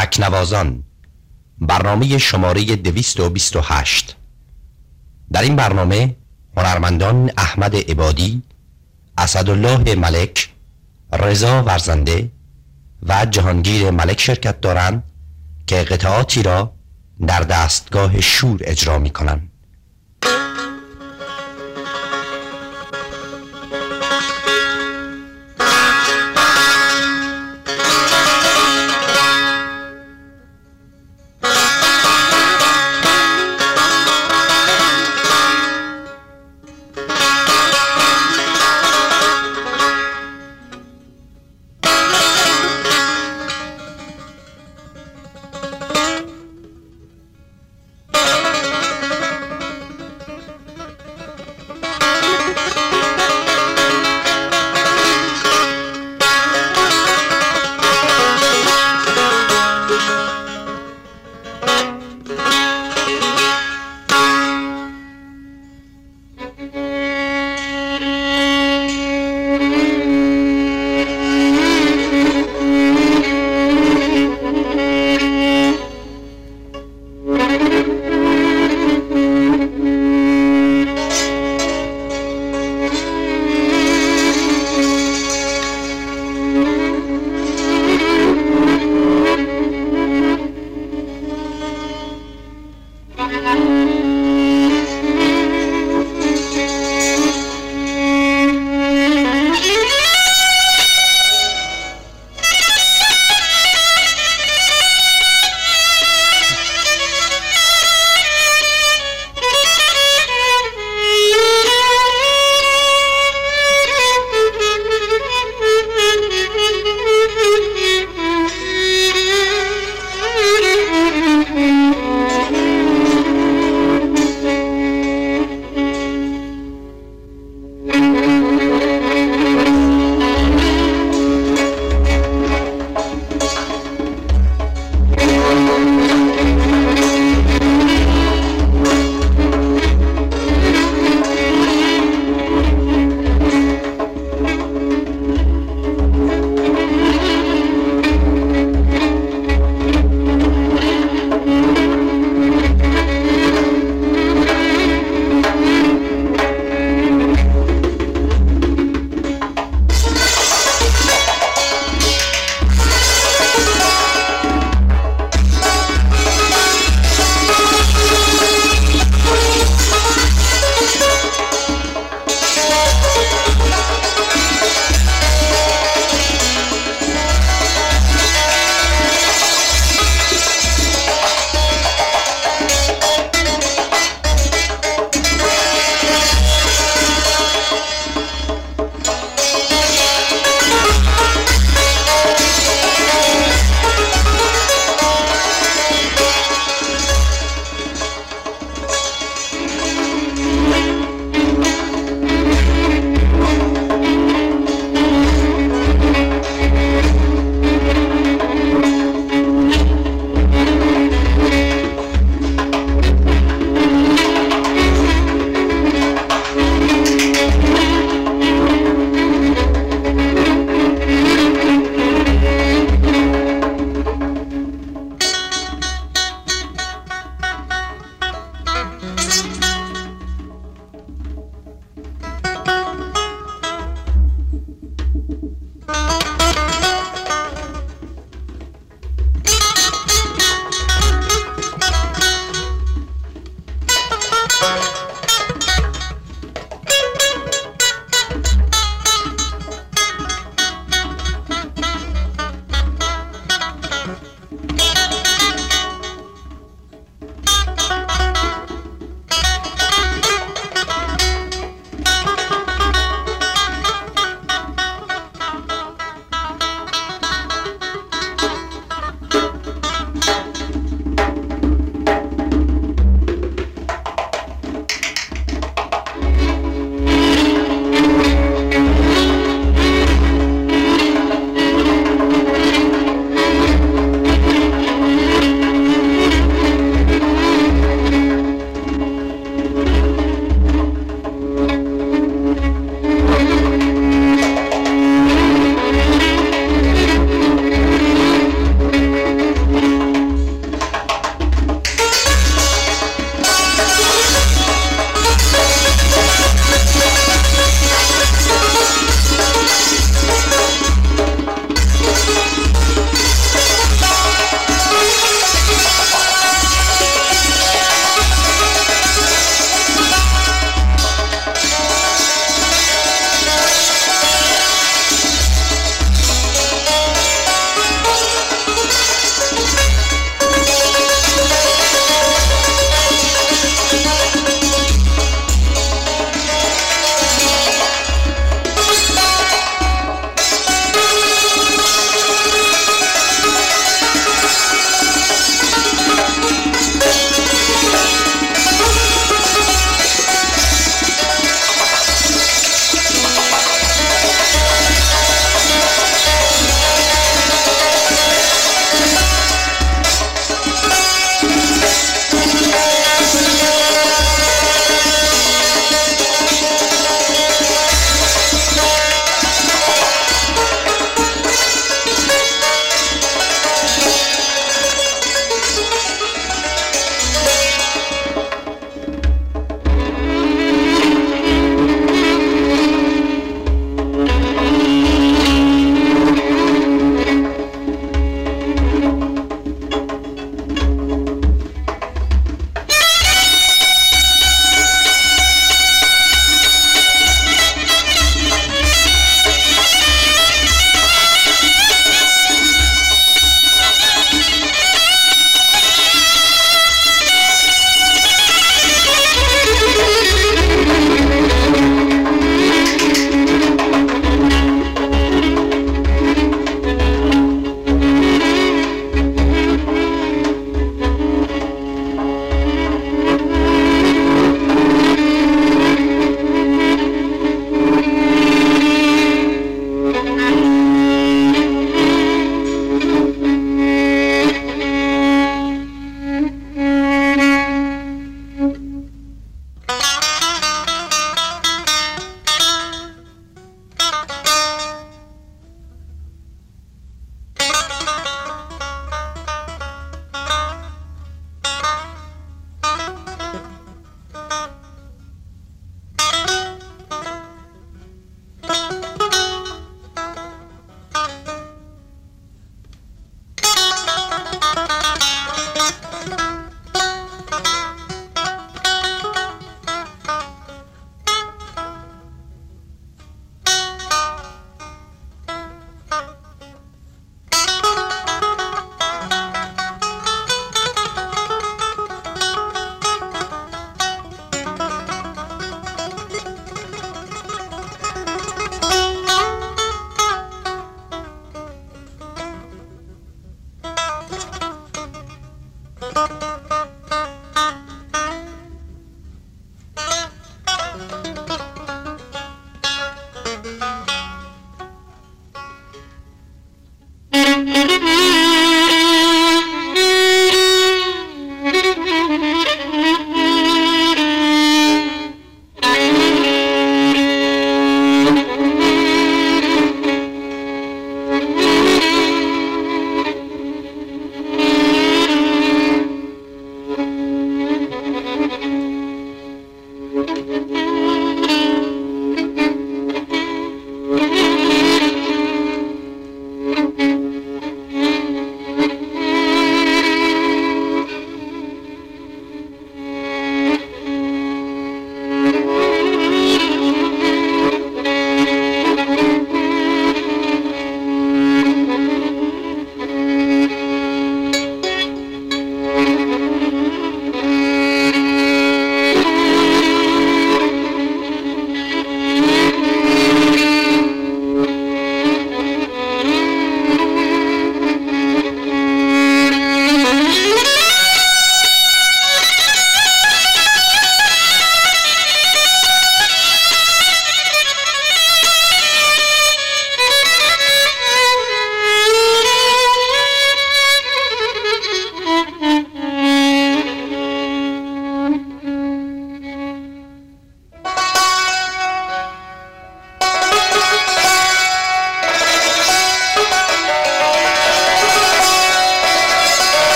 تکنوازان. برنامه شماره 228 در این برنامه هنرمندان احمد عبادی اسدالله ملک رضا ورزنده و جهانگیر ملک شرکت دارند که قطعاتی را در دستگاه شور اجرا می کنند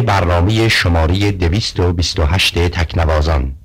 برنامه شماره 228 تکنوازان.